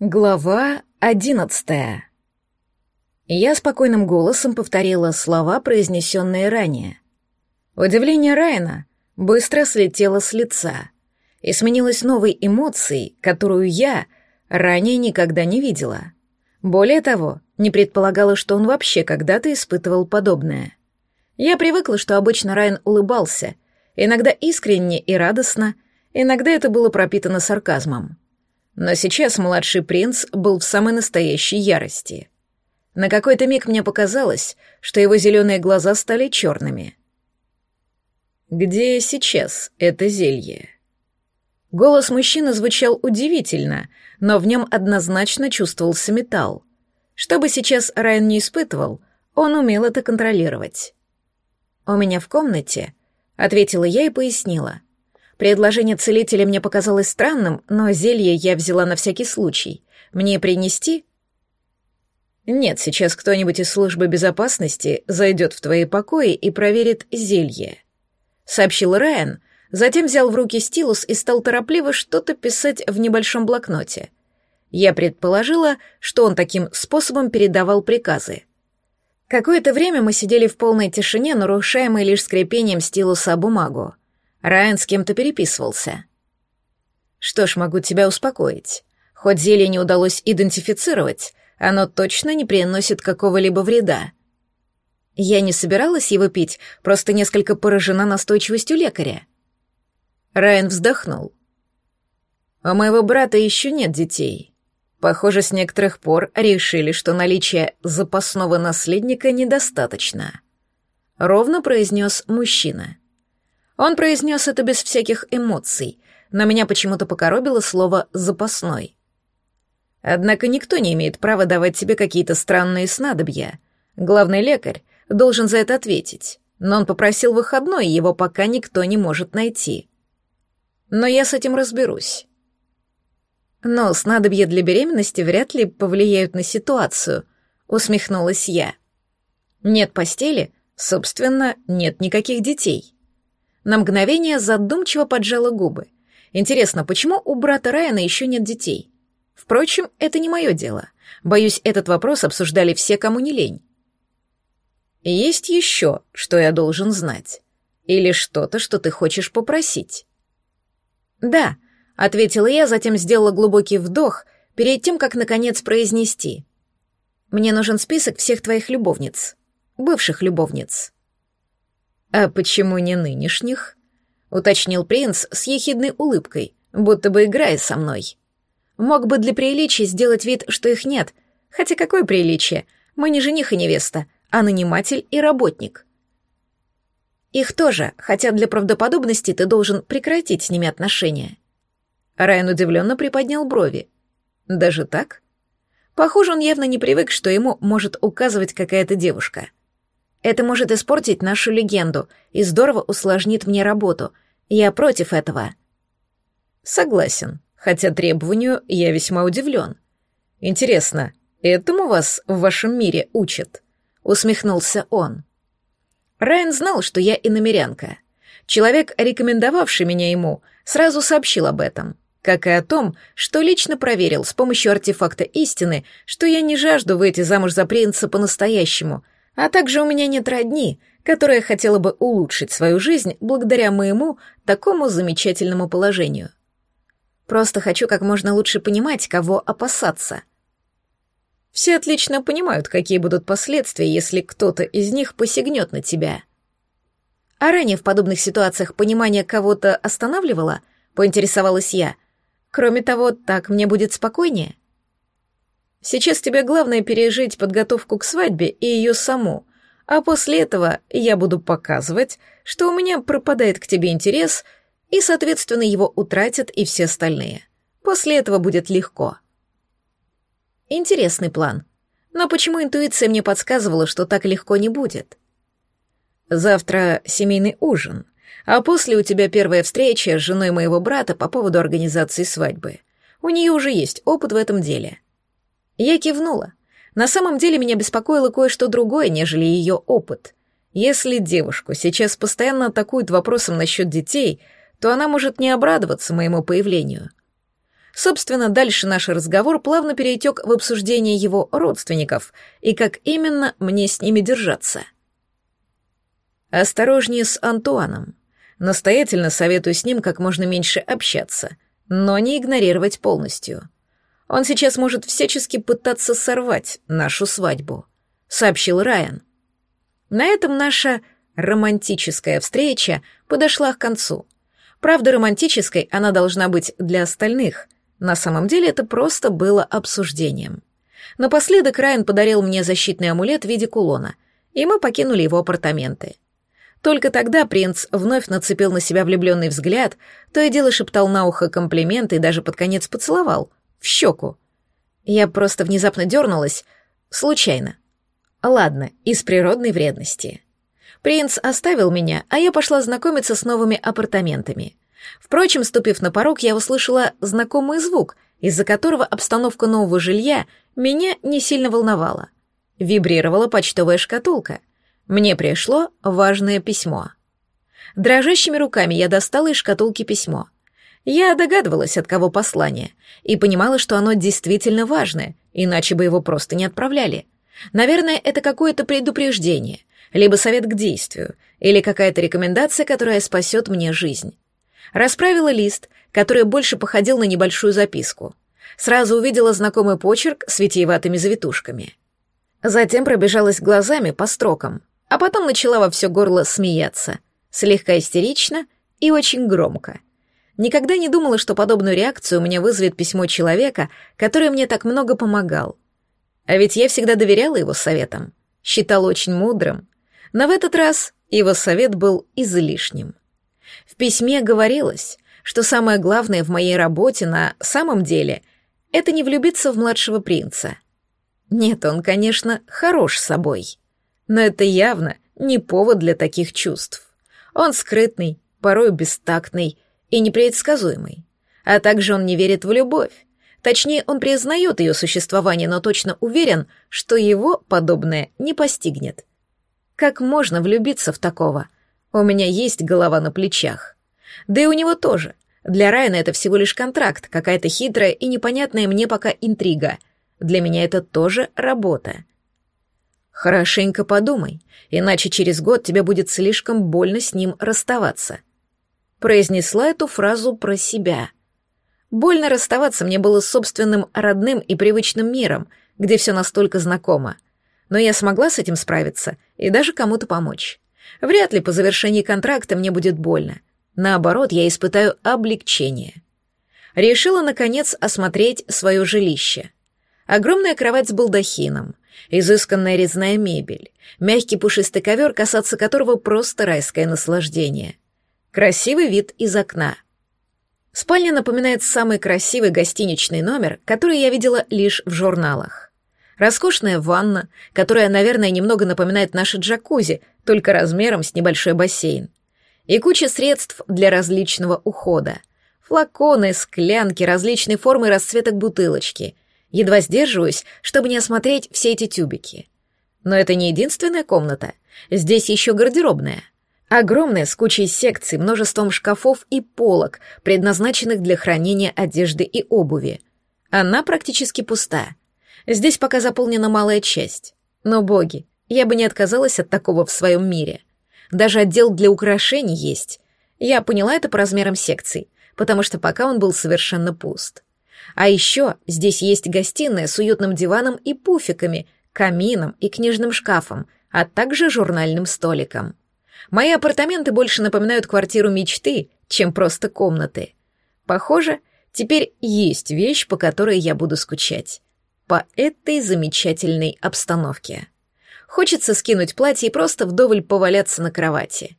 Глава одиннадцатая. Я спокойным голосом повторила слова, произнесенные ранее. Удивление Райана быстро слетело с лица и сменилось новой эмоцией, которую я ранее никогда не видела. Более того, не предполагала, что он вообще когда-то испытывал подобное. Я привыкла, что обычно Райан улыбался, иногда искренне и радостно, иногда это было пропитано сарказмом. Но сейчас младший принц был в самой настоящей ярости. На какой-то миг мне показалось, что его зеленые глаза стали черными. «Где сейчас это зелье?» Голос мужчины звучал удивительно, но в нем однозначно чувствовался металл. Что бы сейчас Райан не испытывал, он умел это контролировать. «У меня в комнате», — ответила я и пояснила. Предложение целителя мне показалось странным, но зелье я взяла на всякий случай. Мне принести? Нет, сейчас кто-нибудь из службы безопасности зайдет в твои покои и проверит зелье. Сообщил Райан, затем взял в руки стилус и стал торопливо что-то писать в небольшом блокноте. Я предположила, что он таким способом передавал приказы. Какое-то время мы сидели в полной тишине, нарушаемой лишь скрипением стилуса бумагу. Райан с кем-то переписывался. Что ж, могу тебя успокоить. Хоть зелье не удалось идентифицировать, оно точно не приносит какого-либо вреда. Я не собиралась его пить, просто несколько поражена настойчивостью лекаря. Райан вздохнул. У моего брата еще нет детей. Похоже, с некоторых пор решили, что наличие запасного наследника недостаточно. Ровно произнес мужчина. Он произнес это без всяких эмоций, но меня почему-то покоробило слово «запасной». Однако никто не имеет права давать тебе какие-то странные снадобья. Главный лекарь должен за это ответить, но он попросил выходной, и его пока никто не может найти. Но я с этим разберусь. Но снадобья для беременности вряд ли повлияют на ситуацию, усмехнулась я. Нет постели, собственно, нет никаких детей. На мгновение задумчиво поджала губы. Интересно, почему у брата Райана еще нет детей? Впрочем, это не мое дело. Боюсь, этот вопрос обсуждали все, кому не лень. Есть еще, что я должен знать? Или что-то, что ты хочешь попросить? Да, ответила я, затем сделала глубокий вдох перед тем, как наконец произнести. Мне нужен список всех твоих любовниц, бывших любовниц. «А почему не нынешних?» — уточнил принц с ехидной улыбкой, будто бы играя со мной. Мог бы для приличия сделать вид, что их нет, хотя какое приличие? Мы не жених и невеста, а наниматель и работник. Их тоже, хотя для правдоподобности ты должен прекратить с ними отношения. Райан удивленно приподнял брови. Даже так? Похоже, он явно не привык, что ему может указывать какая-то девушка. Это может испортить нашу легенду и здорово усложнит мне работу. Я против этого. Согласен, хотя требованию я весьма удивлен. Интересно, этому вас в вашем мире учат? Усмехнулся он. Райан знал, что я иномерянка. Человек, рекомендовавший меня ему, сразу сообщил об этом, как и о том, что лично проверил с помощью артефакта истины, что я не жажду выйти замуж за принца по-настоящему — а также у меня нет родни, которая хотела бы улучшить свою жизнь благодаря моему такому замечательному положению. Просто хочу как можно лучше понимать, кого опасаться. Все отлично понимают, какие будут последствия, если кто-то из них посягнет на тебя. А ранее в подобных ситуациях понимание кого-то останавливало, поинтересовалась я. Кроме того, так мне будет спокойнее. Сейчас тебе главное пережить подготовку к свадьбе и ее саму, а после этого я буду показывать, что у меня пропадает к тебе интерес, и, соответственно, его утратят и все остальные. После этого будет легко. Интересный план. Но почему интуиция мне подсказывала, что так легко не будет? Завтра семейный ужин, а после у тебя первая встреча с женой моего брата по поводу организации свадьбы. У нее уже есть опыт в этом деле. Я кивнула. На самом деле меня беспокоило кое-что другое, нежели ее опыт. Если девушку сейчас постоянно атакуют вопросом насчет детей, то она может не обрадоваться моему появлению. Собственно, дальше наш разговор плавно перетек в обсуждение его родственников и как именно мне с ними держаться. Осторожнее с Антуаном. Настоятельно советую с ним как можно меньше общаться, но не игнорировать полностью. Он сейчас может всячески пытаться сорвать нашу свадьбу, сообщил Райан. На этом наша романтическая встреча подошла к концу. Правда, романтической она должна быть для остальных. На самом деле это просто было обсуждением. Напоследок Райан подарил мне защитный амулет в виде кулона, и мы покинули его апартаменты. Только тогда принц вновь нацепил на себя влюбленный взгляд, то и дело шептал на ухо комплименты и даже под конец поцеловал. В щеку. Я просто внезапно дернулась. Случайно. Ладно, из природной вредности. Принц оставил меня, а я пошла знакомиться с новыми апартаментами. Впрочем, ступив на порог, я услышала знакомый звук, из-за которого обстановка нового жилья меня не сильно волновала. Вибрировала почтовая шкатулка. Мне пришло важное письмо. Дрожащими руками я достала из шкатулки письмо. Я догадывалась, от кого послание, и понимала, что оно действительно важное, иначе бы его просто не отправляли. Наверное, это какое-то предупреждение, либо совет к действию, или какая-то рекомендация, которая спасет мне жизнь. Расправила лист, который больше походил на небольшую записку. Сразу увидела знакомый почерк с витиеватыми завитушками. Затем пробежалась глазами по строкам а потом начала во все горло смеяться, слегка истерично и очень громко. Никогда не думала, что подобную реакцию у меня вызовет письмо человека, который мне так много помогал. А ведь я всегда доверяла его советам, считала очень мудрым, но в этот раз его совет был излишним. В письме говорилось, что самое главное в моей работе на самом деле — это не влюбиться в младшего принца. Нет, он, конечно, хорош собой. Но это явно не повод для таких чувств. Он скрытный, порой бестактный и непредсказуемый. А также он не верит в любовь. Точнее, он признает ее существование, но точно уверен, что его подобное не постигнет. Как можно влюбиться в такого? У меня есть голова на плечах. Да и у него тоже. Для Райана это всего лишь контракт, какая-то хитрая и непонятная мне пока интрига. Для меня это тоже работа. Хорошенько подумай, иначе через год тебе будет слишком больно с ним расставаться. Произнесла эту фразу про себя. Больно расставаться мне было с собственным родным и привычным миром, где все настолько знакомо. Но я смогла с этим справиться и даже кому-то помочь. Вряд ли по завершении контракта мне будет больно. Наоборот, я испытаю облегчение. Решила, наконец, осмотреть свое жилище. Огромная кровать с балдахином — изысканная резная мебель, мягкий пушистый ковер, касаться которого просто райское наслаждение. Красивый вид из окна. Спальня напоминает самый красивый гостиничный номер, который я видела лишь в журналах. Роскошная ванна, которая, наверное, немного напоминает наши джакузи, только размером с небольшой бассейн. И куча средств для различного ухода. Флаконы, склянки, различной формы и расцветок бутылочки — Едва сдерживаюсь, чтобы не осмотреть все эти тюбики. Но это не единственная комната. Здесь еще гардеробная. Огромная, с кучей секций, множеством шкафов и полок, предназначенных для хранения одежды и обуви. Она практически пуста. Здесь пока заполнена малая часть. Но, боги, я бы не отказалась от такого в своем мире. Даже отдел для украшений есть. Я поняла это по размерам секций, потому что пока он был совершенно пуст. А еще здесь есть гостиная с уютным диваном и пуфиками, камином и книжным шкафом, а также журнальным столиком. Мои апартаменты больше напоминают квартиру мечты, чем просто комнаты. Похоже, теперь есть вещь, по которой я буду скучать. По этой замечательной обстановке. Хочется скинуть платье и просто вдоволь поваляться на кровати.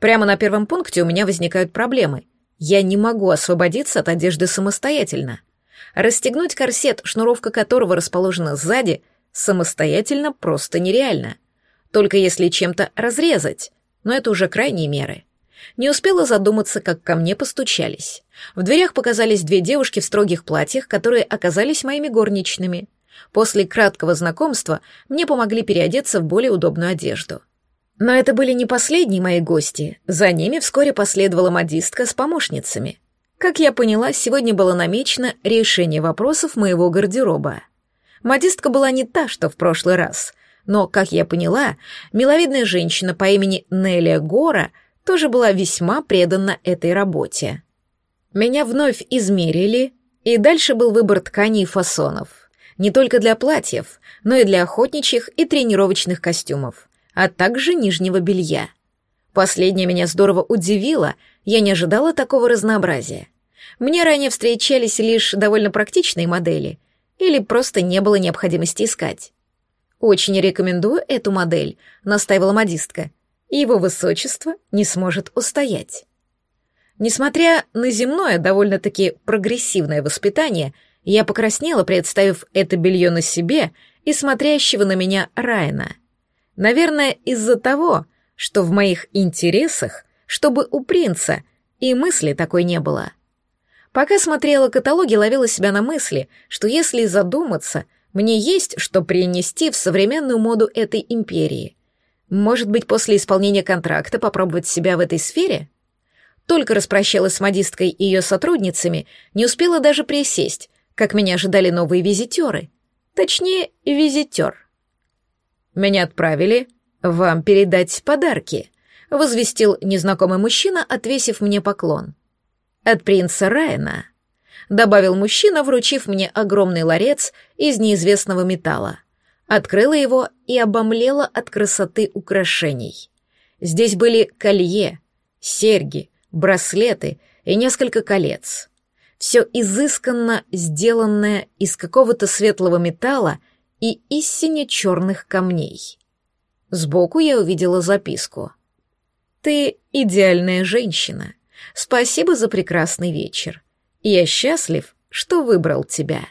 Прямо на первом пункте у меня возникают проблемы. Я не могу освободиться от одежды самостоятельно. Расстегнуть корсет, шнуровка которого расположена сзади, самостоятельно просто нереально. Только если чем-то разрезать, но это уже крайние меры. Не успела задуматься, как ко мне постучались. В дверях показались две девушки в строгих платьях, которые оказались моими горничными. После краткого знакомства мне помогли переодеться в более удобную одежду. Но это были не последние мои гости, за ними вскоре последовала модистка с помощницами. Как я поняла, сегодня было намечено решение вопросов моего гардероба. Модистка была не та, что в прошлый раз, но, как я поняла, миловидная женщина по имени Нелия Гора тоже была весьма предана этой работе. Меня вновь измерили, и дальше был выбор тканей и фасонов. Не только для платьев, но и для охотничьих и тренировочных костюмов, а также нижнего белья. Последнее меня здорово удивило, я не ожидала такого разнообразия. Мне ранее встречались лишь довольно практичные модели, или просто не было необходимости искать. «Очень рекомендую эту модель», — настаивала модистка. «Его высочество не сможет устоять». Несмотря на земное, довольно-таки прогрессивное воспитание, я покраснела, представив это белье на себе и смотрящего на меня Райана. Наверное, из-за того, что в моих интересах, чтобы у принца и мысли такой не было. Пока смотрела каталоги, ловила себя на мысли, что если задуматься, мне есть что принести в современную моду этой империи. Может быть, после исполнения контракта попробовать себя в этой сфере? Только распрощалась с модисткой и ее сотрудницами, не успела даже присесть, как меня ожидали новые визитеры. Точнее, визитер. Меня отправили вам передать подарки, возвестил незнакомый мужчина, отвесив мне поклон. От принца Райана, добавил мужчина, вручив мне огромный ларец из неизвестного металла. Открыла его и обомлела от красоты украшений. Здесь были колье, серьги, браслеты и несколько колец. Все изысканно сделанное из какого-то светлого металла и истине черных камней. Сбоку я увидела записку. «Ты идеальная женщина. Спасибо за прекрасный вечер. Я счастлив, что выбрал тебя».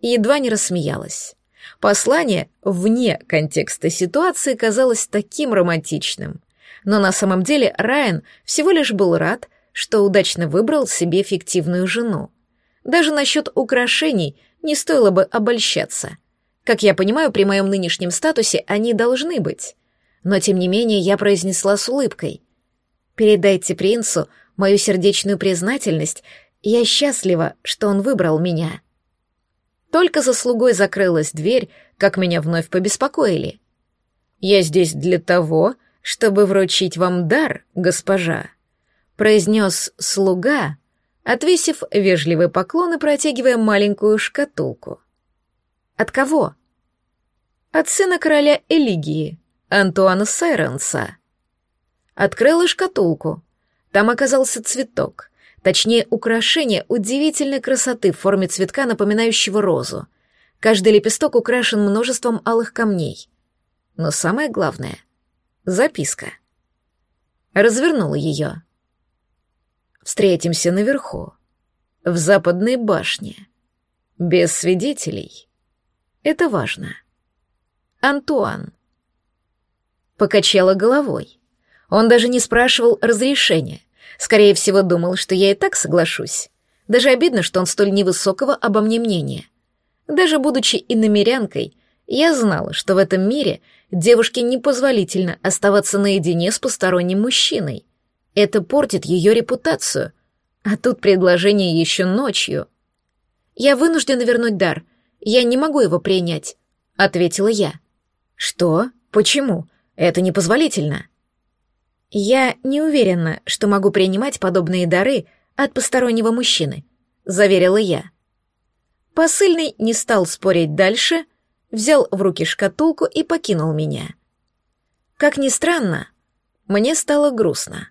Едва не рассмеялась. Послание вне контекста ситуации казалось таким романтичным. Но на самом деле Райан всего лишь был рад, что удачно выбрал себе фиктивную жену. Даже насчет украшений не стоило бы обольщаться. Как я понимаю, при моем нынешнем статусе они должны быть. Но тем не менее я произнесла с улыбкой. «Передайте принцу мою сердечную признательность. Я счастлива, что он выбрал меня». Только за слугой закрылась дверь, как меня вновь побеспокоили. «Я здесь для того, чтобы вручить вам дар, госпожа», — произнес слуга, отвесив вежливый поклон и протягивая маленькую шкатулку. «От кого?» «От сына короля Элигии», Антуана Сайренса. Открыла шкатулку. Там оказался цветок, точнее, украшение удивительной красоты в форме цветка, напоминающего розу. Каждый лепесток украшен множеством алых камней. Но самое главное — записка. Развернула ее. Встретимся наверху, в западной башне, без свидетелей. Это важно. Антуан. Покачала головой. Он даже не спрашивал разрешения. Скорее всего, думал, что я и так соглашусь. Даже обидно, что он столь невысокого обо мне мнения. Даже будучи иномерянкой, я знала, что в этом мире девушке непозволительно оставаться наедине с посторонним мужчиной. Это портит ее репутацию. А тут предложение еще ночью. «Я вынуждена вернуть дар. Я не могу его принять», — ответила я. «Что? Почему? Это непозволительно. Я не уверена, что могу принимать подобные дары от постороннего мужчины, заверила я. Посыльный не стал спорить дальше, взял в руки шкатулку и покинул меня. Как ни странно, мне стало грустно.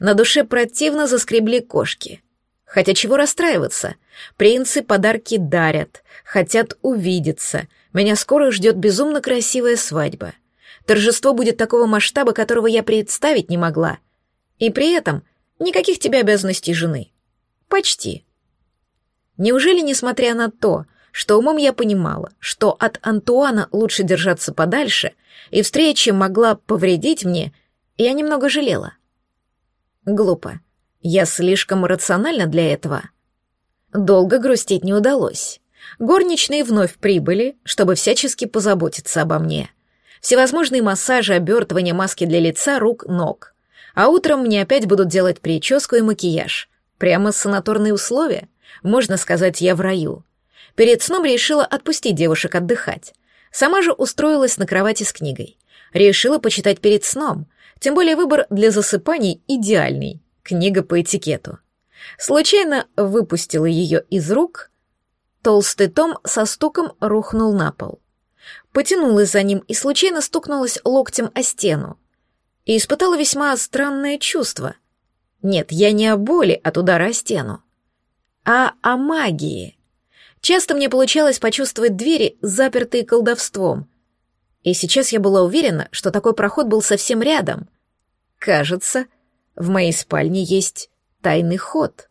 На душе противно заскребли кошки. Хотя чего расстраиваться? Принцы подарки дарят, хотят увидеться. Меня скоро ждет безумно красивая свадьба. Торжество будет такого масштаба, которого я представить не могла. И при этом никаких тебе обязанностей жены. Почти. Неужели, несмотря на то, что умом я понимала, что от Антуана лучше держаться подальше, и встреча могла повредить мне, я немного жалела? Глупо. Я слишком рациональна для этого. Долго грустить не удалось. Горничные вновь прибыли, чтобы всячески позаботиться обо мне — всевозможные массажи, обертывания маски для лица, рук, ног. А утром мне опять будут делать прическу и макияж. Прямо санаторные условия. Можно сказать, я в раю. Перед сном решила отпустить девушек отдыхать. Сама же устроилась на кровати с книгой. Решила почитать перед сном, тем более выбор для засыпаний идеальный. Книга по этикету. Случайно выпустила ее из рук. Толстый том со стуком рухнул на пол. Потянулась за ним и случайно стукнулась локтем о стену. И испытала весьма странное чувство. Нет, я не о боли от удара о стену, а о магии. Часто мне получалось почувствовать двери, запертые колдовством. И сейчас я была уверена, что такой проход был совсем рядом. Кажется, в моей спальне есть тайный ход.